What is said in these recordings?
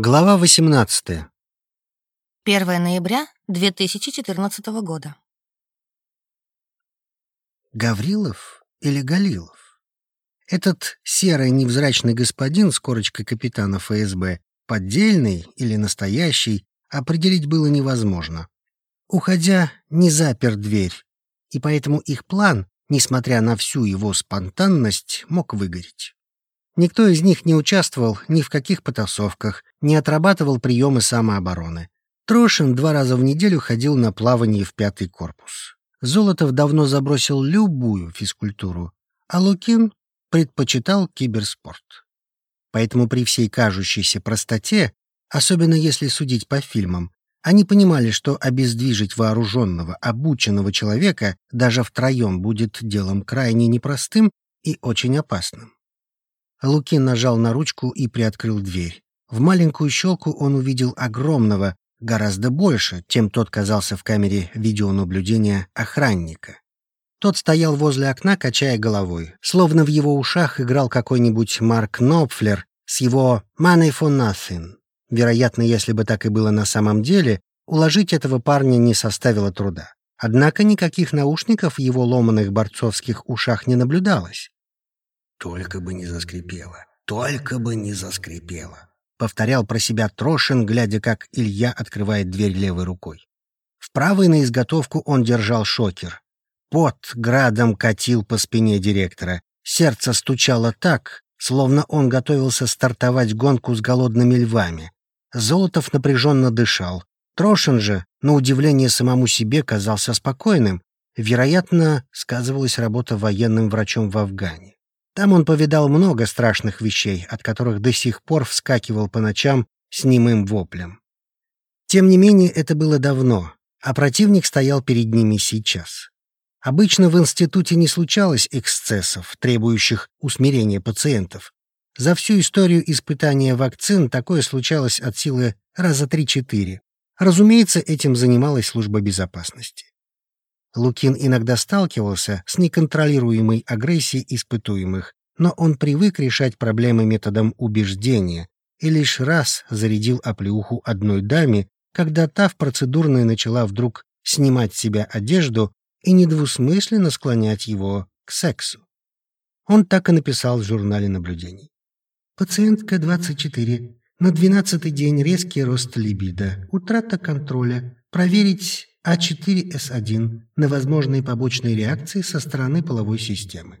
Глава 18. 1 ноября 2014 года. Гаврилов или Галилов? Этот серый невзрачный господин с корочкой капитана ФСБ, поддельный или настоящий, определить было невозможно. Уходя, не запер дверь, и поэтому их план, несмотря на всю его спонтанность, мог выгореть. Никто из них не участвовал ни в каких потасовках, не отрабатывал приемы самообороны. Трошин два раза в неделю ходил на плавание в пятый корпус. Золотов давно забросил любую физкультуру, а Лукин предпочитал киберспорт. Поэтому при всей кажущейся простоте, особенно если судить по фильмам, они понимали, что обездвижить вооруженного, обученного человека даже втроем будет делом крайне непростым и очень опасным. Лукин нажал на ручку и приоткрыл дверь. В маленькую щелку он увидел огромного, гораздо больше, чем тот казался в камере видеонаблюдения охранника. Тот стоял возле окна, качая головой, словно в его ушах играл какой-нибудь Марк Нопфлер с его «Money for Nothing». Вероятно, если бы так и было на самом деле, уложить этого парня не составило труда. Однако никаких наушников в его ломаных борцовских ушах не наблюдалось. Только бы не заскрипело, только бы не заскрипело. Повторял про себя Трошин, глядя, как Илья открывает дверь левой рукой. В правой на изготовку он держал шокер. Пот градом катил по спине директора. Сердце стучало так, словно он готовился стартовать гонку с голодными львами. Золотов напряженно дышал. Трошин же, на удивление самому себе, казался спокойным. Вероятно, сказывалась работа военным врачом в Афгане. Там он повидал много страшных вещей, от которых до сих пор вскакивал по ночам с немым воплем. Тем не менее, это было давно, а противник стоял перед ними сейчас. Обычно в институте не случалось эксцессов, требующих усмирения пациентов. За всю историю испытания вакцин такое случалось от силы раза три-четыре. Разумеется, этим занималась служба безопасности. Лукин иногда сталкивался с неконтролируемой агрессией испытуемых, но он привык решать проблемы методом убеждения и лишь раз зарядил оплеуху одной даме, когда та в процедурной начала вдруг снимать с себя одежду и недвусмысленно склонять его к сексу. Он так и написал в журнале наблюдений. Пациентка 24. На двенадцатый день резкий рост либидо, утрата контроля. Проверить а4С1 на возможные побочные реакции со стороны половой системы.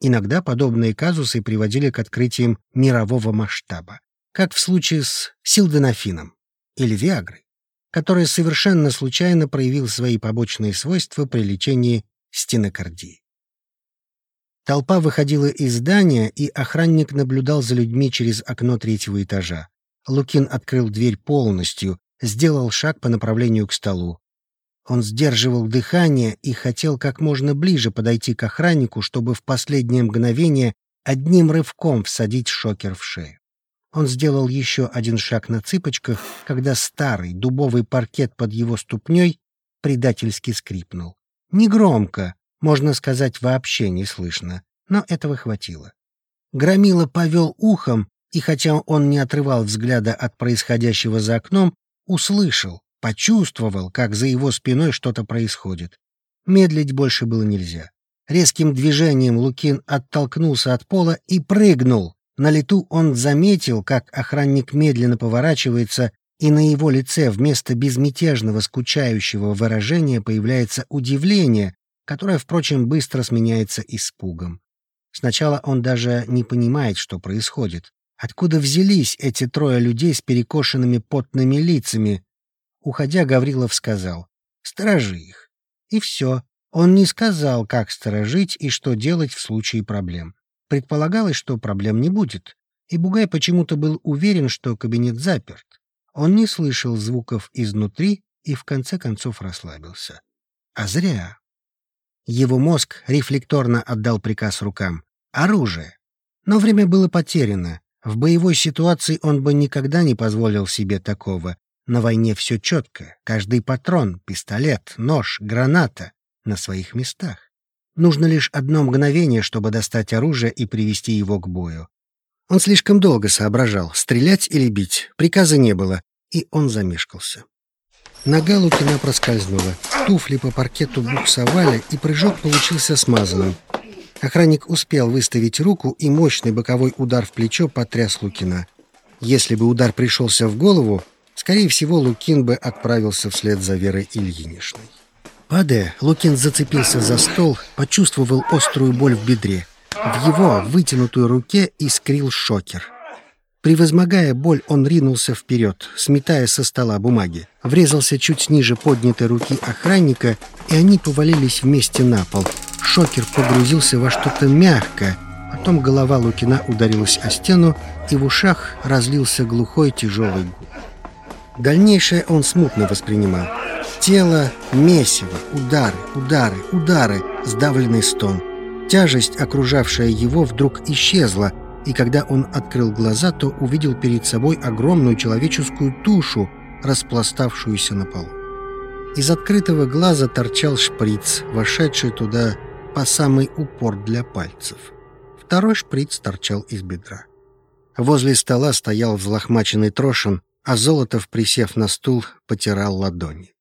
Иногда подобные казусы приводили к открытиям мирового масштаба, как в случае с силденафином или Виагрой, который совершенно случайно проявил свои побочные свойства при лечении стенокардии. Толпа выходила из здания, и охранник наблюдал за людьми через окно третьего этажа. Лукин открыл дверь полностью, сделал шаг по направлению к столу. Он сдерживал дыхание и хотел как можно ближе подойти к охраннику, чтобы в последнее мгновение одним рывком всадить шокер в шею. Он сделал еще один шаг на цыпочках, когда старый дубовый паркет под его ступней предательски скрипнул. Негромко, можно сказать, вообще не слышно, но этого хватило. Громила повел ухом, и хотя он не отрывал взгляда от происходящего за окном, услышал, Почувствовал, как за его спиной что-то происходит. Медлить больше было нельзя. Резким движением Лукин оттолкнулся от пола и прыгнул. На лету он заметил, как охранник медленно поворачивается, и на его лице вместо безмятежного скучающего выражения появляется удивление, которое, впрочем, быстро сменяется испугом. Сначала он даже не понимает, что происходит. Откуда взялись эти трое людей с перекошенными потными лицами, Уходя, Гаврилов сказал «Сторожи их». И все. Он не сказал, как сторожить и что делать в случае проблем. Предполагалось, что проблем не будет, и Бугай почему-то был уверен, что кабинет заперт. Он не слышал звуков изнутри и в конце концов расслабился. А зря. Его мозг рефлекторно отдал приказ рукам. Оружие. Но время было потеряно. В боевой ситуации он бы никогда не позволил себе такого, на войне все четко. Каждый патрон, пистолет, нож, граната на своих местах. Нужно лишь одно мгновение, чтобы достать оружие и привести его к бою. Он слишком долго соображал, стрелять или бить. Приказа не было, и он замешкался. Нога Лукина проскользнула. Туфли по паркету буксовали, и прыжок получился смазанным. Охранник успел выставить руку, и мощный боковой удар в плечо потряс Лукина. Если бы удар пришелся в голову, скорее всего, Лукин бы отправился вслед за Верой Ильиничной. Падая, Лукин зацепился за стол, почувствовал острую боль в бедре. В его вытянутую руке искрил шокер. Превозмогая боль, он ринулся вперед, сметая со стола бумаги. Врезался чуть ниже поднятой руки охранника, и они повалились вместе на пол. Шокер погрузился во что-то мягкое. Потом голова Лукина ударилась о стену, и в ушах разлился глухой тяжелый гул. Дальнейшее он смутно воспринимал. Тело, месиво, удары, удары, удары, сдавленный стон — Тяжесть, окружавшая его, вдруг исчезла, и когда он открыл глаза, то увидел перед собой огромную человеческую тушу, распластавшуюся на полу. Из открытого глаза торчал шприц, вошедший туда по самый упор для пальцев. Второй шприц торчал из бедра. Возле стола стоял взлохмаченный трошин, а Золотов, присев на стул, потирал ладони.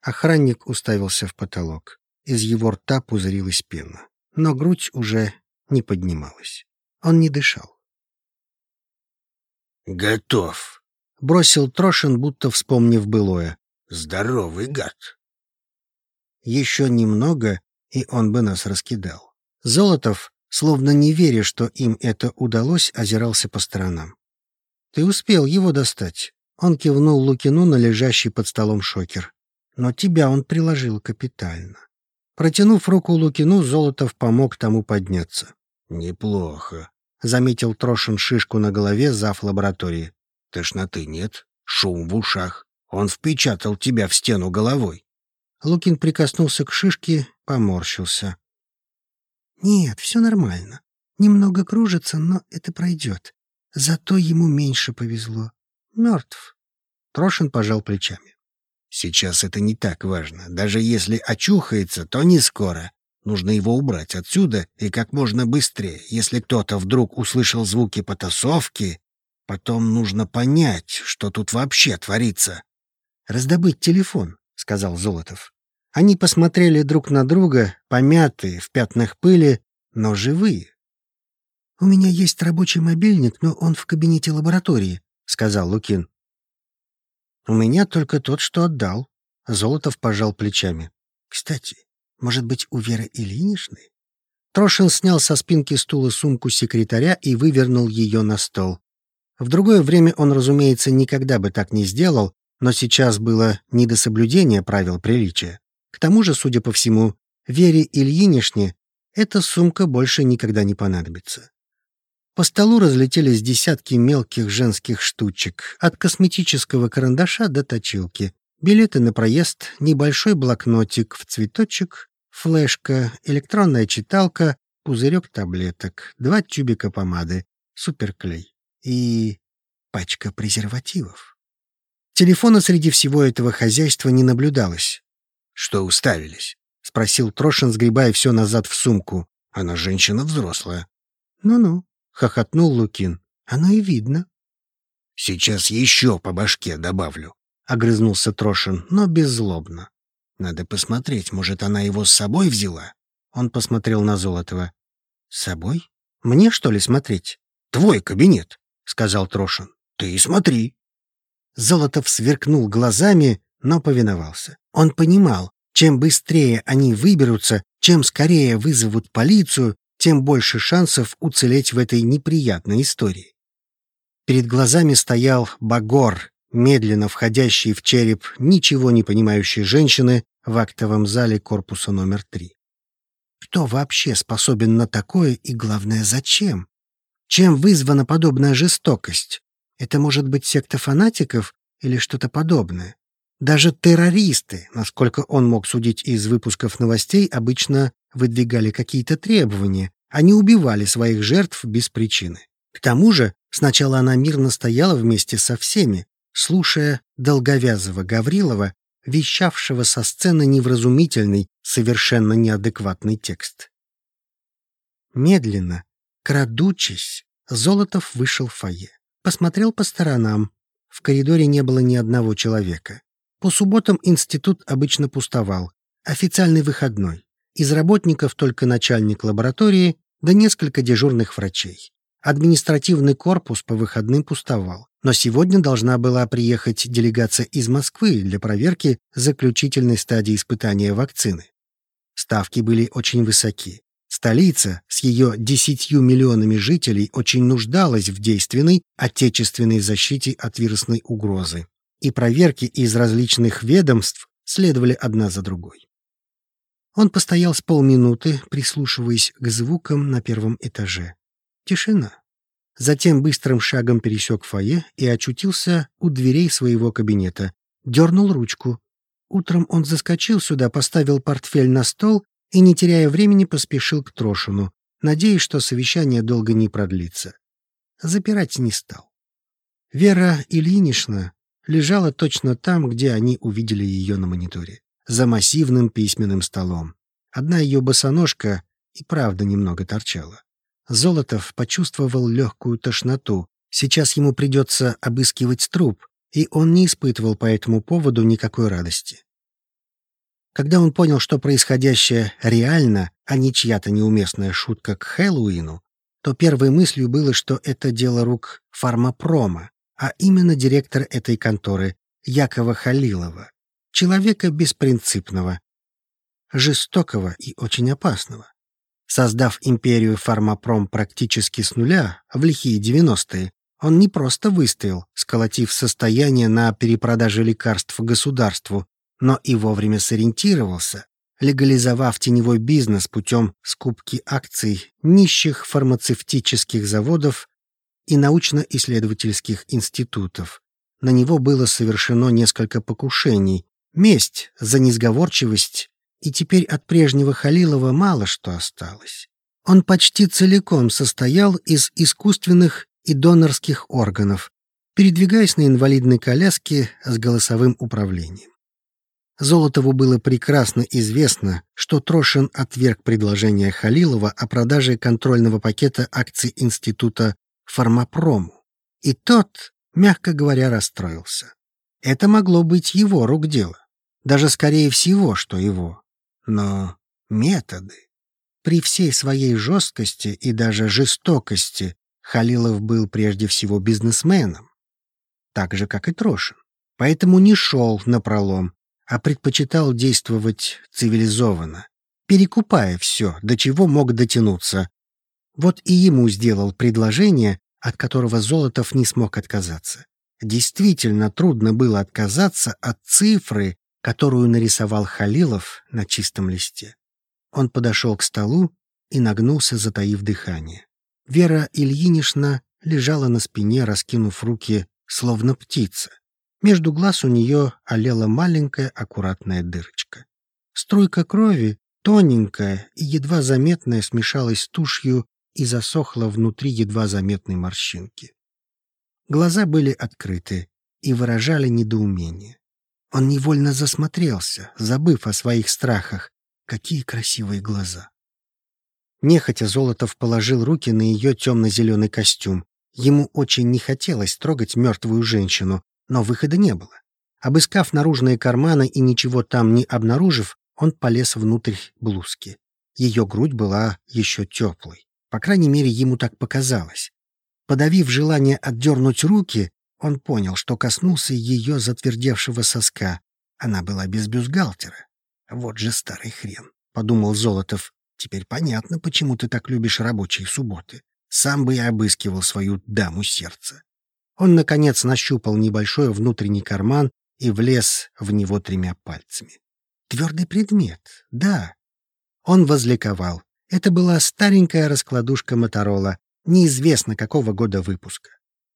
Охранник уставился в потолок. Из его рта пузырилась пена но грудь уже не поднималась. Он не дышал. «Готов», — бросил Трошин, будто вспомнив былое. «Здоровый гад». Еще немного, и он бы нас раскидал. Золотов, словно не веря, что им это удалось, озирался по сторонам. «Ты успел его достать?» Он кивнул Лукину на лежащий под столом шокер. «Но тебя он приложил капитально. Протянув руку Лукину, Золотов помог тому подняться. «Неплохо», — заметил Трошин шишку на голове зав. лаборатории. «Тошноты нет, шум в ушах. Он впечатал тебя в стену головой». Лукин прикоснулся к шишке, поморщился. «Нет, все нормально. Немного кружится, но это пройдет. Зато ему меньше повезло. Мертв». Трошин пожал плечами. Сейчас это не так важно. Даже если очухается, то не скоро. Нужно его убрать отсюда и как можно быстрее. Если кто-то вдруг услышал звуки потасовки, потом нужно понять, что тут вообще творится. «Раздобыть телефон», — сказал Золотов. Они посмотрели друг на друга, помятые, в пятнах пыли, но живые. «У меня есть рабочий мобильник, но он в кабинете лаборатории», — сказал Лукин. «У меня только тот, что отдал». Золотов пожал плечами. «Кстати, может быть, у Веры Ильиничны?» Трошин снял со спинки стула сумку секретаря и вывернул ее на стол. В другое время он, разумеется, никогда бы так не сделал, но сейчас было не до соблюдения правил приличия. К тому же, судя по всему, Вере Ильинишне эта сумка больше никогда не понадобится. По столу разлетелись десятки мелких женских штучек, от косметического карандаша до точилки. Билеты на проезд, небольшой блокнотик в цветочек, флешка, электронная читалка, пузырек таблеток, два тюбика помады, суперклей и пачка презервативов. Телефона среди всего этого хозяйства не наблюдалось. «Что уставились?» — спросил Трошин, сгребая все назад в сумку. «Она женщина взрослая». «Ну-ну», хохотнул Лукин. Оно и видно. Сейчас еще по башке добавлю. Огрызнулся Трошин, но беззлобно. Надо посмотреть, может, она его с собой взяла? Он посмотрел на Золотова. «С собой? Мне, что ли, смотреть?» «Твой кабинет», — сказал Трошин. «Ты и смотри». Золотов сверкнул глазами, но повиновался. Он понимал, чем быстрее они выберутся, чем скорее вызовут полицию, тем больше шансов уцелеть в этой неприятной истории. Перед глазами стоял Багор, медленно входящий в череп ничего не понимающей женщины в актовом зале корпуса номер три. Кто вообще способен на такое и, главное, зачем? Чем вызвана подобная жестокость? Это может быть секта фанатиков или что-то подобное? Даже террористы, насколько он мог судить из выпусков новостей, обычно выдвигали какие-то требования, они убивали своих жертв без причины. К тому же сначала она мирно стояла вместе со всеми, слушая долговязого Гаврилова, вещавшего со сцены невразумительный, совершенно неадекватный текст. Медленно, крадучись, Золотов вышел в фойе. Посмотрел по сторонам. В коридоре не было ни одного человека. По субботам институт обычно пустовал. Официальный выходной. Из работников только начальник лаборатории да несколько дежурных врачей. Административный корпус по выходным пустовал. Но сегодня должна была приехать делегация из Москвы для проверки заключительной стадии испытания вакцины. Ставки были очень высоки. Столица с ее десятью миллионами жителей очень нуждалась в действенной отечественной защите от вирусной угрозы. И проверки из различных ведомств следовали одна за другой. Он постоял с полминуты, прислушиваясь к звукам на первом этаже. Тишина. Затем быстрым шагом пересек фойе и очутился у дверей своего кабинета. Дернул ручку. Утром он заскочил сюда, поставил портфель на стол и, не теряя времени, поспешил к Трошину, надеясь, что совещание долго не продлится. Запирать не стал. Вера Ильинична лежала точно там, где они увидели ее на мониторе, за массивным письменным столом. Одна ее босоножка и правда немного торчала. Золотов почувствовал легкую тошноту. Сейчас ему придется обыскивать труп, и он не испытывал по этому поводу никакой радости. Когда он понял, что происходящее реально, а не чья-то неуместная шутка к Хэллоуину, то первой мыслью было, что это дело рук фармапрома, а именно директор этой конторы, Якова Халилова, человека беспринципного, жестокого и очень опасного. Создав империю фармапром практически с нуля в лихие 90-е, он не просто выстоял, сколотив состояние на перепродаже лекарств государству, но и вовремя сориентировался, легализовав теневой бизнес путем скупки акций нищих фармацевтических заводов и научно-исследовательских институтов. На него было совершено несколько покушений, месть за несговорчивость и теперь от прежнего Халилова мало что осталось. Он почти целиком состоял из искусственных и донорских органов, передвигаясь на инвалидной коляске с голосовым управлением. Золотову было прекрасно известно, что Трошин отверг предложение Халилова о продаже контрольного пакета акций Института Фармапрому. И тот, мягко говоря, расстроился. Это могло быть его рук дело. Даже скорее всего, что его. Но методы... При всей своей жесткости и даже жестокости Халилов был прежде всего бизнесменом, так же, как и Трошин. Поэтому не шел на пролом, а предпочитал действовать цивилизованно, перекупая все, до чего мог дотянуться. Вот и ему сделал предложение, от которого Золотов не смог отказаться. Действительно трудно было отказаться от цифры, которую нарисовал Халилов на чистом листе. Он подошел к столу и нагнулся, затаив дыхание. Вера Ильинична лежала на спине, раскинув руки, словно птица. Между глаз у нее олела маленькая аккуратная дырочка. Струйка крови, тоненькая и едва заметная, смешалась с тушью и засохла внутри едва заметной морщинки. Глаза были открыты и выражали недоумение. Он невольно засмотрелся, забыв о своих страхах. Какие красивые глаза! Нехотя Золотов положил руки на ее темно-зеленый костюм. Ему очень не хотелось трогать мертвую женщину, но выхода не было. Обыскав наружные карманы и ничего там не обнаружив, он полез внутрь блузки. Ее грудь была еще теплой. По крайней мере, ему так показалось. Подавив желание отдернуть руки, он понял, что коснулся ее затвердевшего соска. Она была без бюстгальтера. «Вот же старый хрен», — подумал Золотов. «Теперь понятно, почему ты так любишь рабочие субботы. Сам бы я обыскивал свою даму сердца». Он, наконец, нащупал небольшой внутренний карман и влез в него тремя пальцами. Твердый предмет, да. Он возликовал. Это была старенькая раскладушка Моторола, неизвестно какого года выпуска.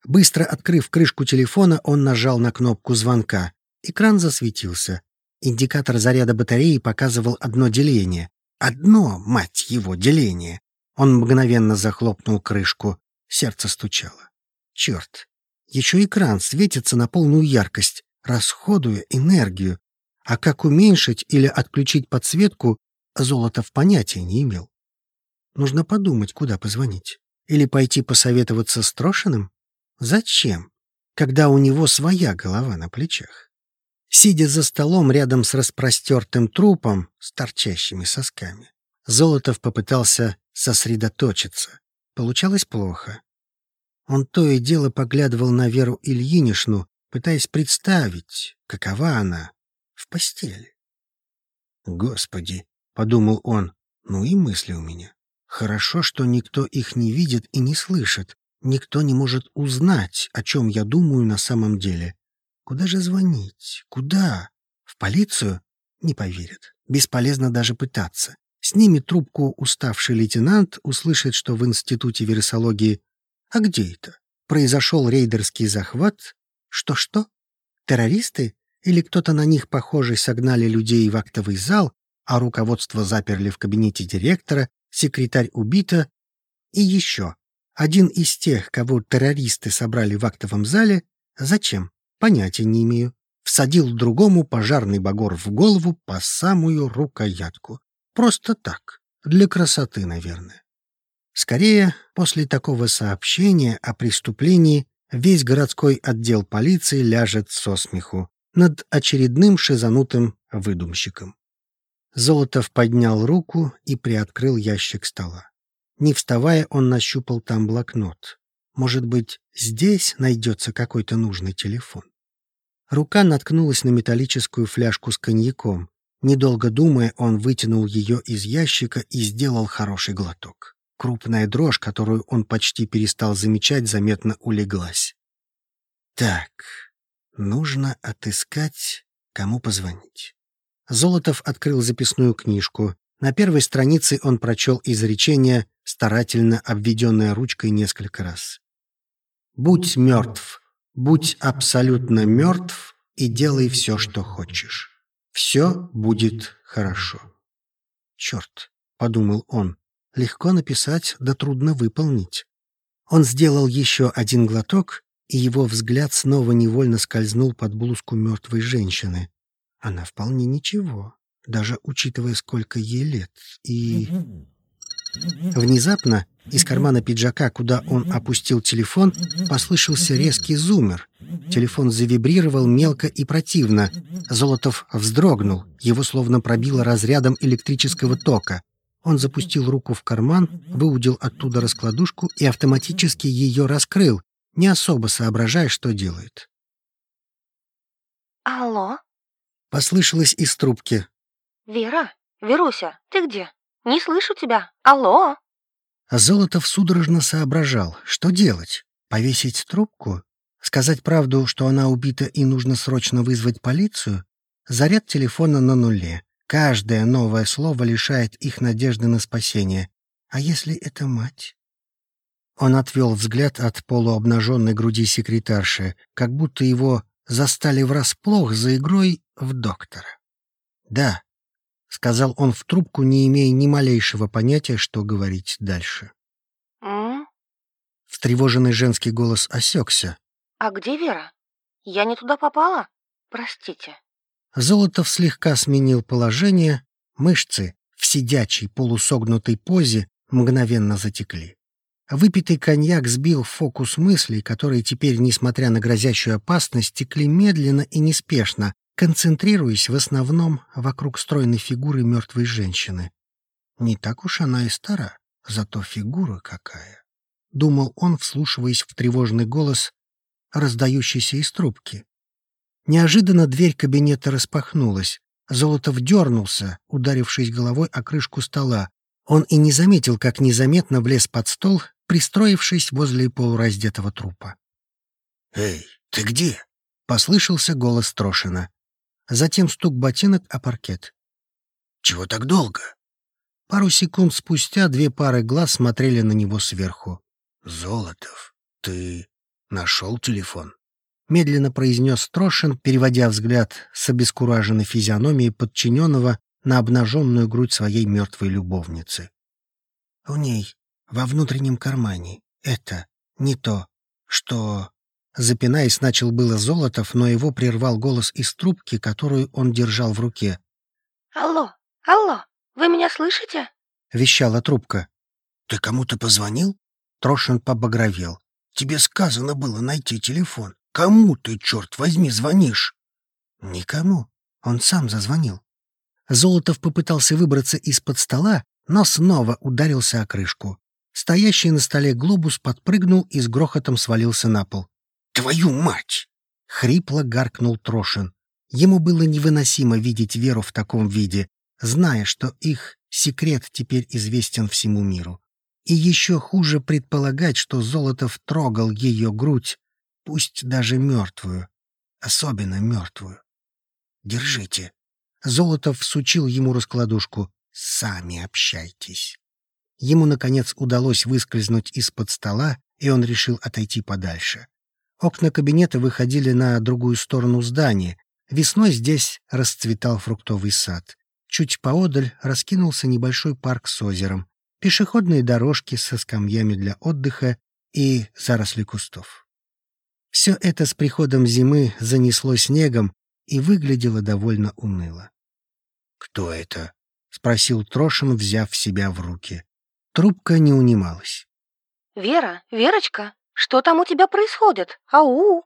Быстро открыв крышку телефона, он нажал на кнопку звонка. Экран засветился. Индикатор заряда батареи показывал одно деление. Одно, мать его, деление. Он мгновенно захлопнул крышку. Сердце стучало. Черт. Еще экран светится на полную яркость, расходуя энергию. А как уменьшить или отключить подсветку, Золотов понятия не имел. Нужно подумать, куда позвонить. Или пойти посоветоваться с Трошиным? Зачем, когда у него своя голова на плечах? Сидя за столом рядом с распростертым трупом с торчащими сосками, Золотов попытался сосредоточиться. Получалось плохо. Он то и дело поглядывал на Веру Ильинишну, пытаясь представить, какова она в постели. «Господи!» — подумал он. «Ну и мысли у меня. Хорошо, что никто их не видит и не слышит. Никто не может узнать, о чем я думаю на самом деле. Куда же звонить? Куда? В полицию? Не поверят. Бесполезно даже пытаться. Снимет трубку уставший лейтенант, услышит, что в Институте вирусологии... А где это? Произошел рейдерский захват? Что-что? Террористы? Или кто-то на них похожий согнали людей в актовый зал, а руководство заперли в кабинете директора, секретарь убита? И еще. Один из тех, кого террористы собрали в актовом зале, зачем? Понятия не имею. Всадил другому пожарный багор в голову по самую рукоятку. Просто так, для красоты, наверное. Скорее, после такого сообщения о преступлении весь городской отдел полиции ляжет со смеху над очередным шизанутым выдумщиком. Золотов поднял руку и приоткрыл ящик стола. Не вставая, он нащупал там блокнот. Может быть, здесь найдется какой-то нужный телефон. Рука наткнулась на металлическую фляжку с коньяком. Недолго думая, он вытянул ее из ящика и сделал хороший глоток. Крупная дрожь, которую он почти перестал замечать, заметно улеглась. Так, нужно отыскать, кому позвонить. Золотов открыл записную книжку. На первой странице он прочел изречение, старательно обведенное ручкой несколько раз. «Будь мертв, будь абсолютно мертв и делай все, что хочешь. Все будет хорошо». «Черт», — подумал он, — «легко написать, да трудно выполнить». Он сделал еще один глоток, и его взгляд снова невольно скользнул под блузку мертвой женщины. Она вполне ничего даже учитывая, сколько ей лет. И... Внезапно из кармана пиджака, куда он опустил телефон, послышался резкий зумер. Телефон завибрировал мелко и противно. Золотов вздрогнул, его словно пробило разрядом электрического тока. Он запустил руку в карман, выудил оттуда раскладушку и автоматически ее раскрыл, не особо соображая, что делает. «Алло?» — послышалось из трубки. «Вера? Веруся, ты где? Не слышу тебя. Алло?» А Золотов судорожно соображал, что делать? Повесить трубку? Сказать правду, что она убита и нужно срочно вызвать полицию? Заряд телефона на нуле. Каждое новое слово лишает их надежды на спасение. А если это мать? Он отвел взгляд от полуобнаженной груди секретарши, как будто его застали врасплох за игрой в доктора. Да, — сказал он в трубку, не имея ни малейшего понятия, что говорить дальше. «М? Встревоженный женский голос осекся. А где Вера? Я не туда попала? Простите». Золотов слегка сменил положение, мышцы в сидячей полусогнутой позе мгновенно затекли. Выпитый коньяк сбил фокус мыслей, которые теперь, несмотря на грозящую опасность, текли медленно и неспешно, концентрируясь в основном вокруг стройной фигуры мертвой женщины. Не так уж она и стара, зато фигура какая. Думал он, вслушиваясь в тревожный голос, раздающийся из трубки. Неожиданно дверь кабинета распахнулась. Золотов дернулся, ударившись головой о крышку стола. Он и не заметил, как незаметно влез под стол, пристроившись возле полураздетого трупа. «Эй, ты где?» — послышался голос Трошина затем стук ботинок о паркет. «Чего так долго?» Пару секунд спустя две пары глаз смотрели на него сверху. «Золотов, ты нашел телефон?» Медленно произнес Трошин, переводя взгляд с обескураженной физиономии подчиненного на обнаженную грудь своей мертвой любовницы. «У ней, во внутреннем кармане, это не то, что...» Запинаясь, начал было Золотов, но его прервал голос из трубки, которую он держал в руке. «Алло, алло, вы меня слышите?» — вещала трубка. «Ты кому-то позвонил?» Трошин побагровел. «Тебе сказано было найти телефон. Кому ты, черт возьми, звонишь?» «Никому. Он сам зазвонил». Золотов попытался выбраться из-под стола, но снова ударился о крышку. Стоящий на столе глобус подпрыгнул и с грохотом свалился на пол. «Твою мать!» — хрипло гаркнул Трошин. Ему было невыносимо видеть Веру в таком виде, зная, что их секрет теперь известен всему миру. И еще хуже предполагать, что Золотов трогал ее грудь, пусть даже мертвую, особенно мертвую. «Держите». Золотов всучил ему раскладушку. «Сами общайтесь». Ему, наконец, удалось выскользнуть из-под стола, и он решил отойти подальше. Окна кабинета выходили на другую сторону здания. Весной здесь расцветал фруктовый сад. Чуть поодаль раскинулся небольшой парк с озером, пешеходные дорожки со скамьями для отдыха и заросли кустов. Все это с приходом зимы занесло снегом и выглядело довольно уныло. «Кто это?» — спросил Трошин, взяв себя в руки. Трубка не унималась. «Вера, Верочка, что там у тебя происходит? Ау!»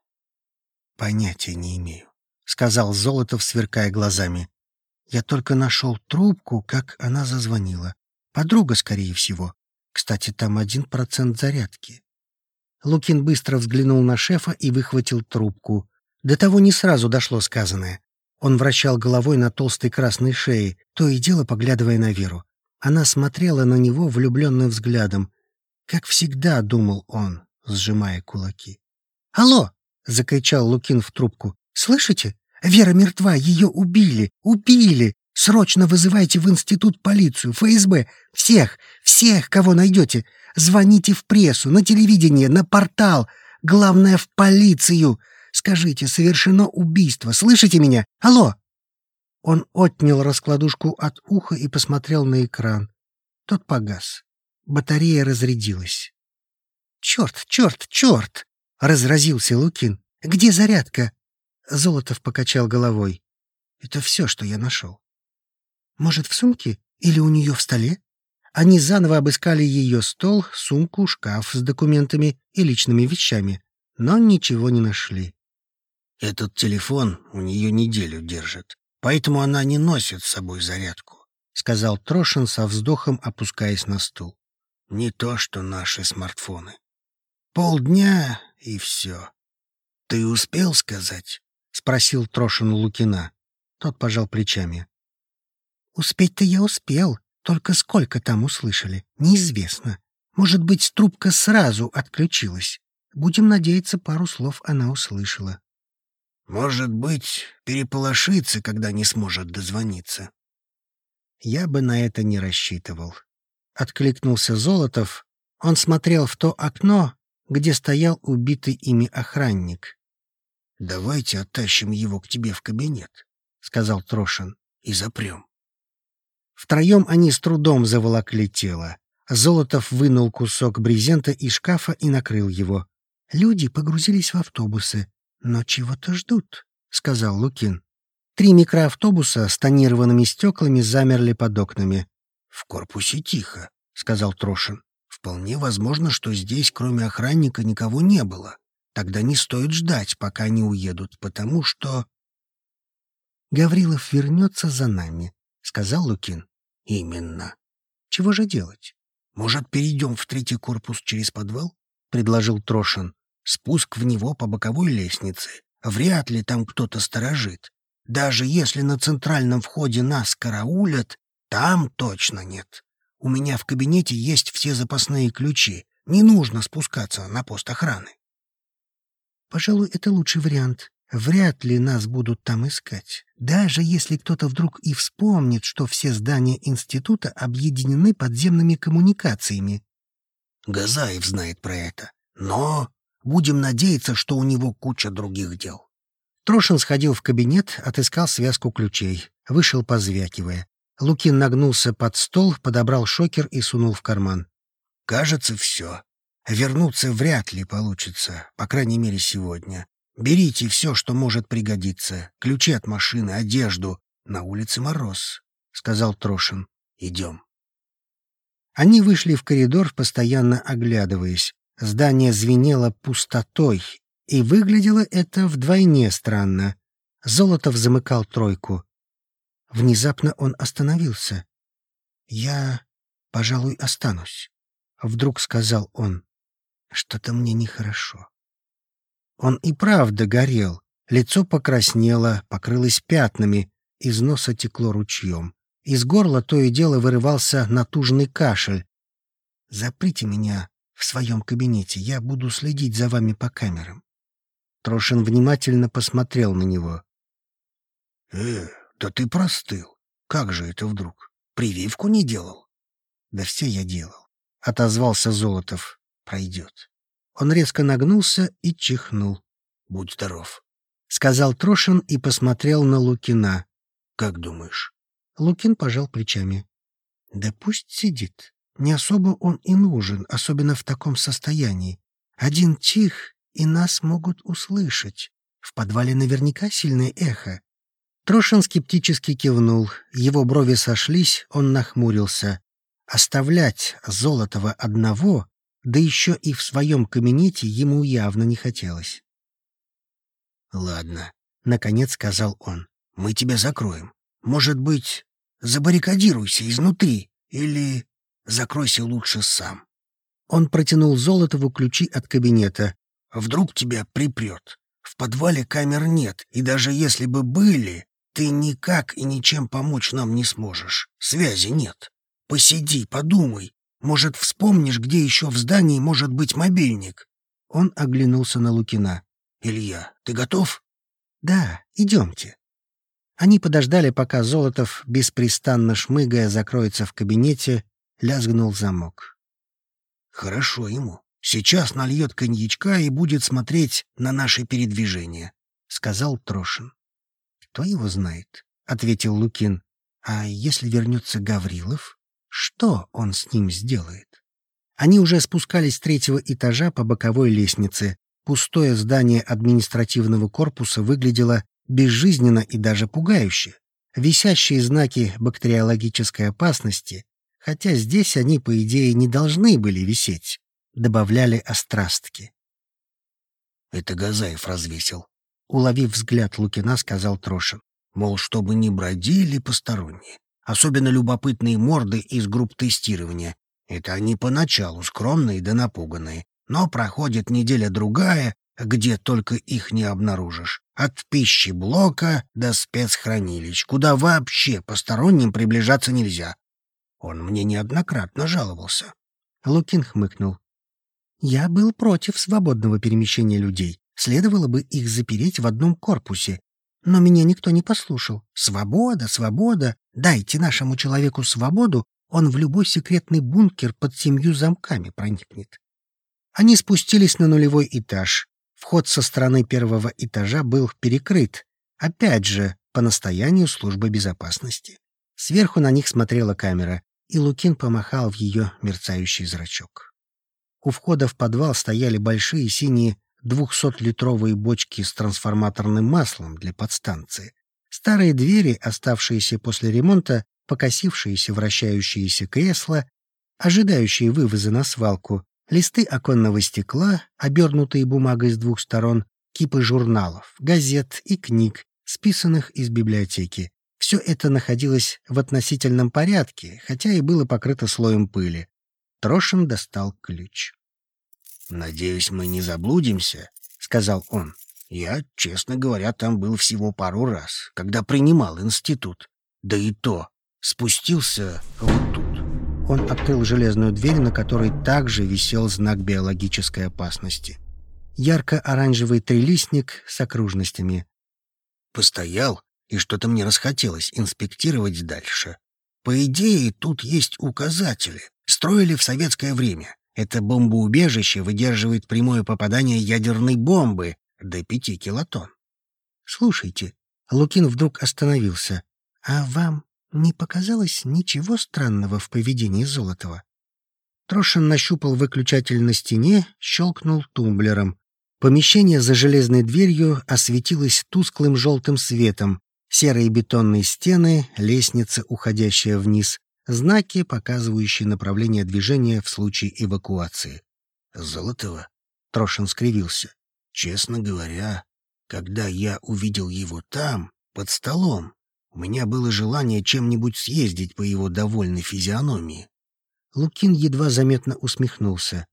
«Понятия не имею», — сказал Золотов, сверкая глазами. Я только нашел трубку, как она зазвонила. Подруга, скорее всего. Кстати, там один процент зарядки. Лукин быстро взглянул на шефа и выхватил трубку. До того не сразу дошло сказанное. Он вращал головой на толстой красной шее, то и дело поглядывая на Веру. Она смотрела на него влюбленным взглядом. Как всегда, думал он, сжимая кулаки. «Алло!» — закричал Лукин в трубку. «Слышите? Вера мертва, ее убили, убили. Срочно вызывайте в институт полицию, ФСБ, всех, всех, кого найдете. Звоните в прессу, на телевидение, на портал. Главное, в полицию. Скажите, совершено убийство. Слышите меня? Алло!» Он отнял раскладушку от уха и посмотрел на экран. Тот погас. Батарея разрядилась. «Черт, черт, черт!» — разразился Лукин. «Где зарядка?» Золотов покачал головой. Это все, что я нашел. Может, в сумке или у нее в столе? Они заново обыскали ее стол, сумку, шкаф с документами и личными вещами, но ничего не нашли. Этот телефон у нее неделю держит, поэтому она не носит с собой зарядку, — сказал Трошин со вздохом, опускаясь на стул. Не то, что наши смартфоны. Полдня — и все. Ты успел сказать? — спросил Трошин Лукина. Тот пожал плечами. «Успеть-то я успел, только сколько там услышали, неизвестно. Может быть, трубка сразу отключилась. Будем надеяться, пару слов она услышала». «Может быть, переполошится, когда не сможет дозвониться». «Я бы на это не рассчитывал». Откликнулся Золотов. Он смотрел в то окно, где стоял убитый ими охранник. «Давайте оттащим его к тебе в кабинет», — сказал Трошин, — «и запрем». Втроем они с трудом заволокли тело. Золотов вынул кусок брезента из шкафа и накрыл его. Люди погрузились в автобусы, но чего-то ждут, — сказал Лукин. Три микроавтобуса с тонированными стеклами замерли под окнами. — В корпусе тихо, — сказал Трошин. — Вполне возможно, что здесь, кроме охранника, никого не было. Тогда не стоит ждать, пока они уедут, потому что... «Гаврилов вернется за нами», — сказал Лукин. «Именно. Чего же делать?» «Может, перейдем в третий корпус через подвал?» — предложил Трошин. «Спуск в него по боковой лестнице. Вряд ли там кто-то сторожит. Даже если на центральном входе нас караулят, там точно нет. У меня в кабинете есть все запасные ключи. Не нужно спускаться на пост охраны». Пожалуй, это лучший вариант. Вряд ли нас будут там искать. Даже если кто-то вдруг и вспомнит, что все здания института объединены подземными коммуникациями. Газаев знает про это. Но будем надеяться, что у него куча других дел. Трошин сходил в кабинет, отыскал связку ключей, вышел позвякивая. Лукин нагнулся под стол, подобрал шокер и сунул в карман. «Кажется, все. Вернуться вряд ли получится, по крайней мере, сегодня. Берите все, что может пригодиться. Ключи от машины, одежду. На улице мороз, — сказал Трошин. Идем. Они вышли в коридор, постоянно оглядываясь. Здание звенело пустотой, и выглядело это вдвойне странно. Золотов замыкал тройку. Внезапно он остановился. «Я, пожалуй, останусь», — вдруг сказал он. «Что-то мне нехорошо». Он и правда горел. Лицо покраснело, покрылось пятнами, из носа текло ручьем. Из горла то и дело вырывался натужный кашель. «Заприте меня в своем кабинете, я буду следить за вами по камерам». Трошин внимательно посмотрел на него. «Э, да ты простыл. Как же это вдруг? Прививку не делал?» «Да все я делал», — отозвался Золотов. «Пройдет». Он резко нагнулся и чихнул. «Будь здоров», — сказал Трошин и посмотрел на Лукина. «Как думаешь?» Лукин пожал плечами. «Да пусть сидит. Не особо он и нужен, особенно в таком состоянии. Один чих, и нас могут услышать. В подвале наверняка сильное эхо». Трошин скептически кивнул. Его брови сошлись, он нахмурился. Оставлять Золотого одного да еще и в своем кабинете ему явно не хотелось. «Ладно», — наконец сказал он, — «мы тебя закроем. Может быть, забаррикадируйся изнутри или закройся лучше сам». Он протянул Золотову ключи от кабинета. «Вдруг тебя припрет. В подвале камер нет, и даже если бы были, ты никак и ничем помочь нам не сможешь. Связи нет. Посиди, подумай, может, вспомнишь, где еще в здании может быть мобильник?» Он оглянулся на Лукина. «Илья, ты готов?» «Да, идемте». Они подождали, пока Золотов, беспрестанно шмыгая, закроется в кабинете, лязгнул замок. «Хорошо ему. Сейчас нальет коньячка и будет смотреть на наши передвижения», — сказал Трошин. «Кто его знает?» — ответил Лукин. «А если вернется Гаврилов?» Что он с ним сделает? Они уже спускались с третьего этажа по боковой лестнице. Пустое здание административного корпуса выглядело безжизненно и даже пугающе. Висящие знаки бактериологической опасности, хотя здесь они, по идее, не должны были висеть, добавляли острастки. «Это Газаев развесил», — уловив взгляд Лукина, сказал Трошин. «Мол, чтобы не бродили посторонние. Особенно любопытные морды из групп тестирования. Это они поначалу скромные да напуганные. Но проходит неделя-другая, где только их не обнаружишь. От пищи блока до спецхранилищ, куда вообще посторонним приближаться нельзя. Он мне неоднократно жаловался. Лукин хмыкнул. «Я был против свободного перемещения людей. Следовало бы их запереть в одном корпусе, но меня никто не послушал. Свобода, свобода. Дайте нашему человеку свободу, он в любой секретный бункер под семью замками проникнет. Они спустились на нулевой этаж. Вход со стороны первого этажа был перекрыт. Опять же, по настоянию службы безопасности. Сверху на них смотрела камера, и Лукин помахал в ее мерцающий зрачок. У входа в подвал стояли большие синие двухсотлитровые бочки с трансформаторным маслом для подстанции, старые двери, оставшиеся после ремонта, покосившиеся вращающиеся кресла, ожидающие вывоза на свалку, листы оконного стекла, обернутые бумагой с двух сторон, кипы журналов, газет и книг, списанных из библиотеки. Все это находилось в относительном порядке, хотя и было покрыто слоем пыли. Трошин достал ключ. «Надеюсь, мы не заблудимся», — сказал он. «Я, честно говоря, там был всего пару раз, когда принимал институт. Да и то спустился вот тут». Он открыл железную дверь, на которой также висел знак биологической опасности. Ярко-оранжевый трилистник с окружностями. Постоял, и что-то мне расхотелось инспектировать дальше. По идее, тут есть указатели. Строили в советское время. Это бомбоубежище выдерживает прямое попадание ядерной бомбы до пяти килотонн. Слушайте, Лукин вдруг остановился. А вам не показалось ничего странного в поведении Золотова? Трошин нащупал выключатель на стене, щелкнул тумблером. Помещение за железной дверью осветилось тусклым желтым светом. Серые бетонные стены, лестница, уходящая вниз, знаки, показывающие направление движения в случае эвакуации. Золотого? Трошин скривился. Честно говоря, когда я увидел его там, под столом, у меня было желание чем-нибудь съездить по его довольной физиономии. Лукин едва заметно усмехнулся.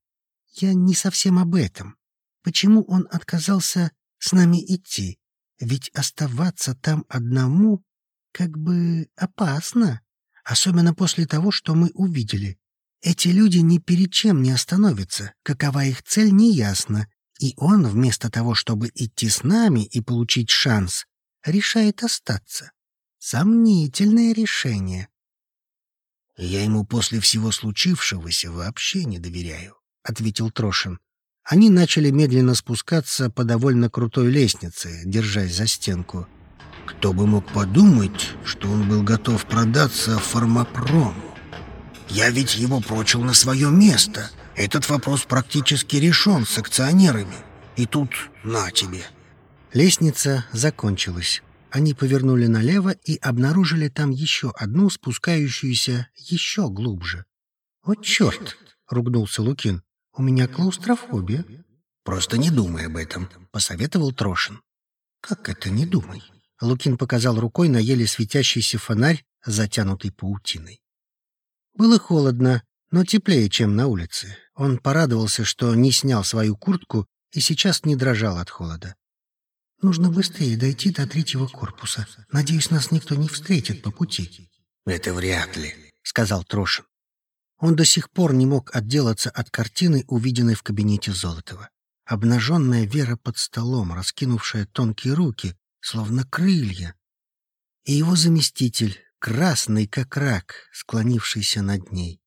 «Я не совсем об этом. Почему он отказался с нами идти? Ведь оставаться там одному как бы опасно, особенно после того, что мы увидели. Эти люди ни перед чем не остановятся, какова их цель, неясно, и он, вместо того, чтобы идти с нами и получить шанс, решает остаться. Сомнительное решение. «Я ему после всего случившегося вообще не доверяю», — ответил Трошин. Они начали медленно спускаться по довольно крутой лестнице, держась за стенку. Кто бы мог подумать, что он был готов продаться фармапрому? Я ведь его прочил на свое место. Этот вопрос практически решен с акционерами. И тут на тебе. Лестница закончилась. Они повернули налево и обнаружили там еще одну, спускающуюся еще глубже. «О, черт!» — ругнулся Лукин. «У меня клаустрофобия». «Просто не думай об этом», — посоветовал Трошин. «Как это не думай?» Лукин показал рукой на еле светящийся фонарь, затянутый паутиной. Было холодно, но теплее, чем на улице. Он порадовался, что не снял свою куртку и сейчас не дрожал от холода. Нужно быстрее дойти до третьего корпуса. Надеюсь, нас никто не встретит по пути. — Это вряд ли, — сказал Трошин. Он до сих пор не мог отделаться от картины, увиденной в кабинете Золотова. Обнаженная Вера под столом, раскинувшая тонкие руки, словно крылья. И его заместитель, красный как рак, склонившийся над ней.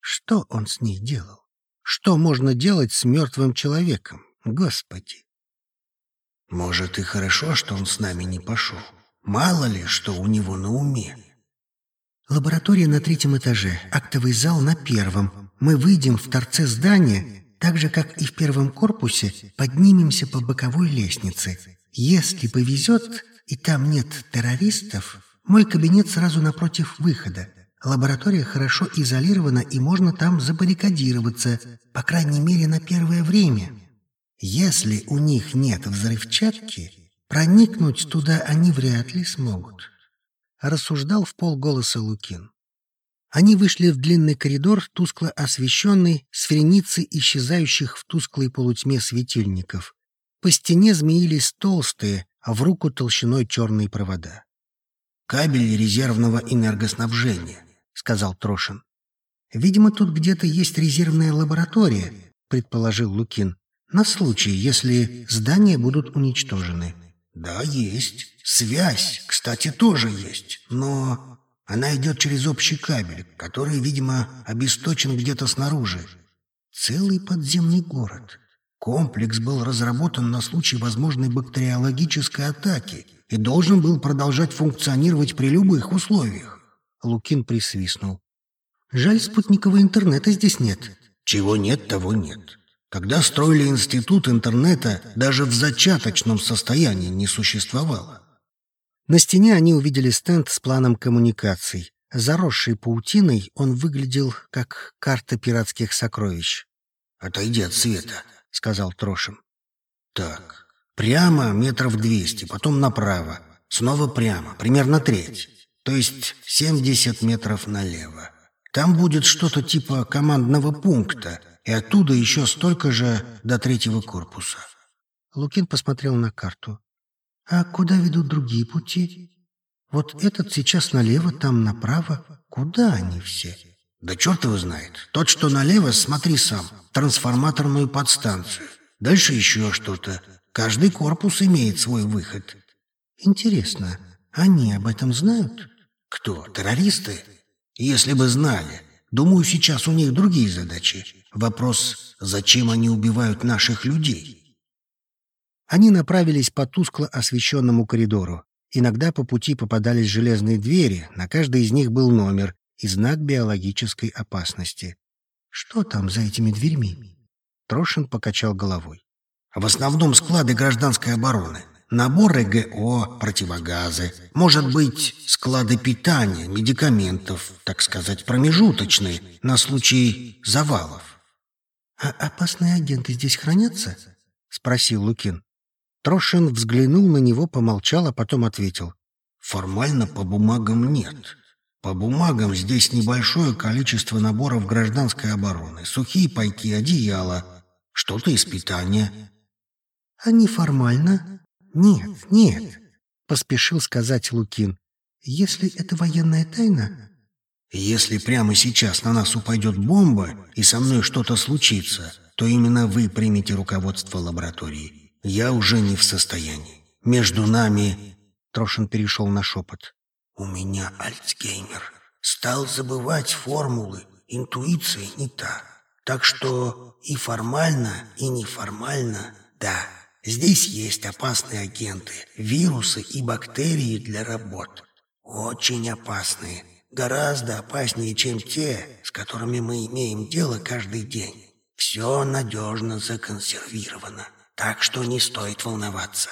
Что он с ней делал? Что можно делать с мертвым человеком? Господи! Может, и хорошо, что он с нами не пошел. Мало ли, что у него на уме. Лаборатория на третьем этаже, актовый зал на первом. Мы выйдем в торце здания, так же, как и в первом корпусе, поднимемся по боковой лестнице. Если повезет, и там нет террористов, мой кабинет сразу напротив выхода. Лаборатория хорошо изолирована, и можно там забаррикадироваться, по крайней мере, на первое время. Если у них нет взрывчатки, проникнуть туда они вряд ли смогут. Рассуждал в полголоса Лукин. Они вышли в длинный коридор, тускло освещенный, с френицы исчезающих в тусклой полутьме светильников. По стене змеились толстые, а в руку толщиной черные провода. «Кабель резервного энергоснабжения», — сказал Трошин. «Видимо, тут где-то есть резервная лаборатория», — предположил Лукин на случай, если здания будут уничтожены. Да, есть. Связь, кстати, тоже есть. Но она идет через общий кабель, который, видимо, обесточен где-то снаружи. Целый подземный город. Комплекс был разработан на случай возможной бактериологической атаки и должен был продолжать функционировать при любых условиях. Лукин присвистнул. Жаль, спутникового интернета здесь нет. Чего нет, того нет. Когда строили институт интернета, даже в зачаточном состоянии не существовало. На стене они увидели стенд с планом коммуникаций. Заросший паутиной, он выглядел как карта пиратских сокровищ. «Отойди от света», — сказал Трошин. «Так, прямо метров двести, потом направо, снова прямо, примерно треть, то есть семьдесят метров налево. Там будет что-то типа командного пункта, и оттуда еще столько же до третьего корпуса. Лукин посмотрел на карту. «А куда ведут другие пути? Вот этот сейчас налево, там направо. Куда они все?» «Да черт его знает. Тот, что налево, смотри сам. Трансформаторную подстанцию. Дальше еще что-то. Каждый корпус имеет свой выход». «Интересно, они об этом знают?» «Кто? Террористы? Если бы знали. Думаю, сейчас у них другие задачи. Вопрос, зачем они убивают наших людей? Они направились по тускло освещенному коридору. Иногда по пути попадались железные двери, на каждой из них был номер и знак биологической опасности. Что там за этими дверьми? Трошин покачал головой. В основном склады гражданской обороны. Наборы ГО, противогазы. Может быть, склады питания, медикаментов, так сказать, промежуточные, на случай завалов. «А опасные агенты здесь хранятся?» — спросил Лукин. Трошин взглянул на него, помолчал, а потом ответил. «Формально по бумагам нет. По бумагам здесь небольшое количество наборов гражданской обороны, сухие пайки, одеяла, что-то из питания». «А неформально?» «Нет, нет», — поспешил сказать Лукин. «Если это военная тайна...» «Если прямо сейчас на нас упадет бомба, и со мной что-то случится, то именно вы примете руководство лаборатории. Я уже не в состоянии. Между нами...» Трошин перешел на шепот. «У меня Альцгеймер. Стал забывать формулы. Интуиция не та. Так что и формально, и неформально, да, здесь есть опасные агенты, вирусы и бактерии для работ. Очень опасные. Гораздо опаснее, чем те, с которыми мы имеем дело каждый день. Все надежно законсервировано, так что не стоит волноваться.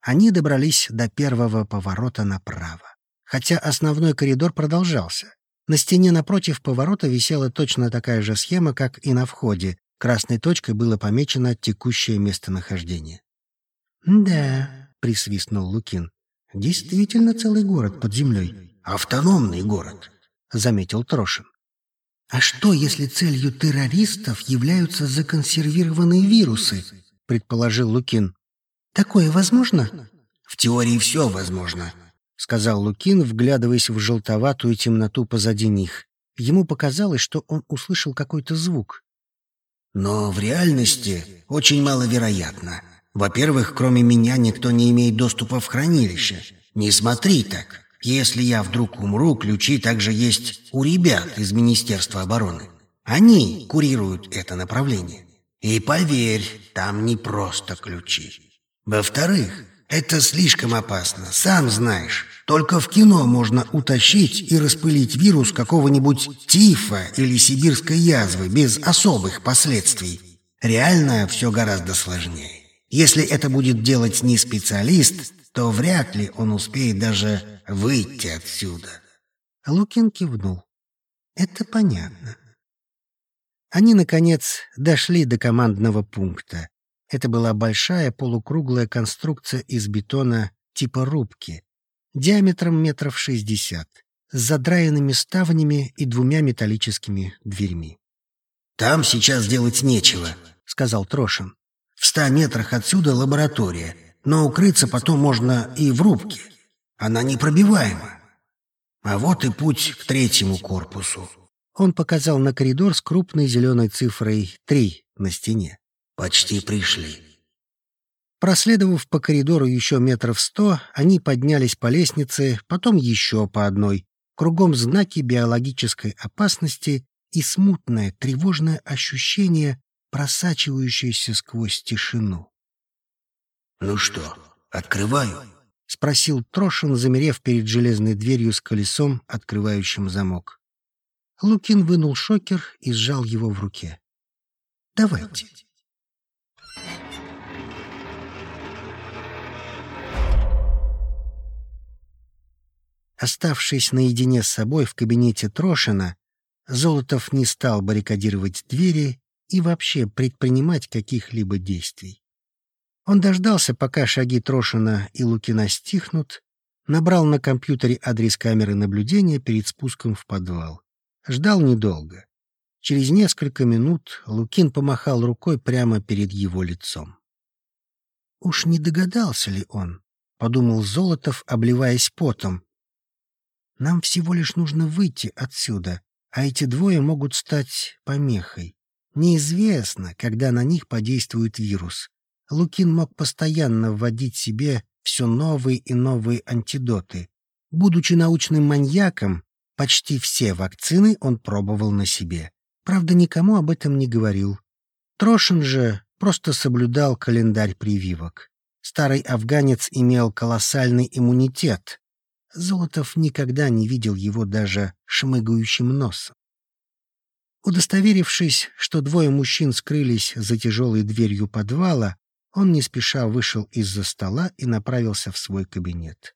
Они добрались до первого поворота направо, хотя основной коридор продолжался. На стене напротив поворота висела точно такая же схема, как и на входе. Красной точкой было помечено текущее местонахождение. «Да», — присвистнул Лукин, — «действительно целый город под землей». «Автономный город», — заметил Трошин. «А что, если целью террористов являются законсервированные вирусы?» — предположил Лукин. «Такое возможно?» «В теории все возможно», — сказал Лукин, вглядываясь в желтоватую темноту позади них. Ему показалось, что он услышал какой-то звук. «Но в реальности очень маловероятно. Во-первых, кроме меня никто не имеет доступа в хранилище. Не смотри так. Если я вдруг умру, ключи также есть у ребят из Министерства обороны. Они курируют это направление. И поверь, там не просто ключи. Во-вторых, это слишком опасно, сам знаешь. Только в кино можно утащить и распылить вирус какого-нибудь тифа или сибирской язвы без особых последствий. Реально все гораздо сложнее. Если это будет делать не специалист, то вряд ли он успеет даже выйти отсюда. Лукин кивнул. Это понятно. Они, наконец, дошли до командного пункта. Это была большая полукруглая конструкция из бетона типа рубки, диаметром метров шестьдесят, с задраенными ставнями и двумя металлическими дверьми. «Там сейчас делать нечего», — сказал Трошин. «В ста метрах отсюда лаборатория, но укрыться потом можно и в рубке. Она непробиваема. А вот и путь к третьему корпусу». Он показал на коридор с крупной зеленой цифрой три на стене. Почти пришли. Проследовав по коридору еще метров сто, они поднялись по лестнице, потом еще по одной. Кругом знаки биологической опасности и смутное, тревожное ощущение, просачивающееся сквозь тишину. «Ну что, открываю?» — спросил Трошин, замерев перед железной дверью с колесом, открывающим замок. Лукин вынул шокер и сжал его в руке. «Давайте». Оставшись наедине с собой в кабинете Трошина, Золотов не стал баррикадировать двери и вообще предпринимать каких-либо действий. Он дождался, пока шаги Трошина и Лукина стихнут, набрал на компьютере адрес камеры наблюдения перед спуском в подвал. Ждал недолго. Через несколько минут Лукин помахал рукой прямо перед его лицом. «Уж не догадался ли он?» — подумал Золотов, обливаясь потом, нам всего лишь нужно выйти отсюда, а эти двое могут стать помехой. Неизвестно, когда на них подействует вирус. Лукин мог постоянно вводить себе все новые и новые антидоты. Будучи научным маньяком, почти все вакцины он пробовал на себе. Правда, никому об этом не говорил. Трошин же просто соблюдал календарь прививок. Старый афганец имел колоссальный иммунитет, Золотов никогда не видел его даже шмыгающим носом. Удостоверившись, что двое мужчин скрылись за тяжелой дверью подвала, Он не спеша вышел из-за стола и направился в свой кабинет.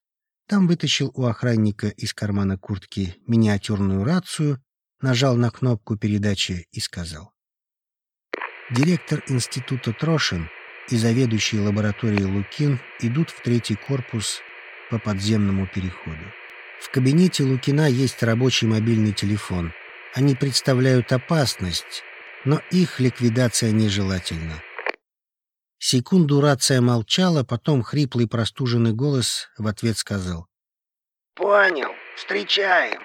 Там вытащил у охранника из кармана куртки миниатюрную рацию, нажал на кнопку передачи и сказал. Директор института Трошин и заведующий лабораторией Лукин идут в третий корпус по подземному переходу. В кабинете Лукина есть рабочий мобильный телефон. Они представляют опасность, но их ликвидация нежелательна. Секунду рация молчала, потом хриплый простуженный голос в ответ сказал. «Понял, встречаем».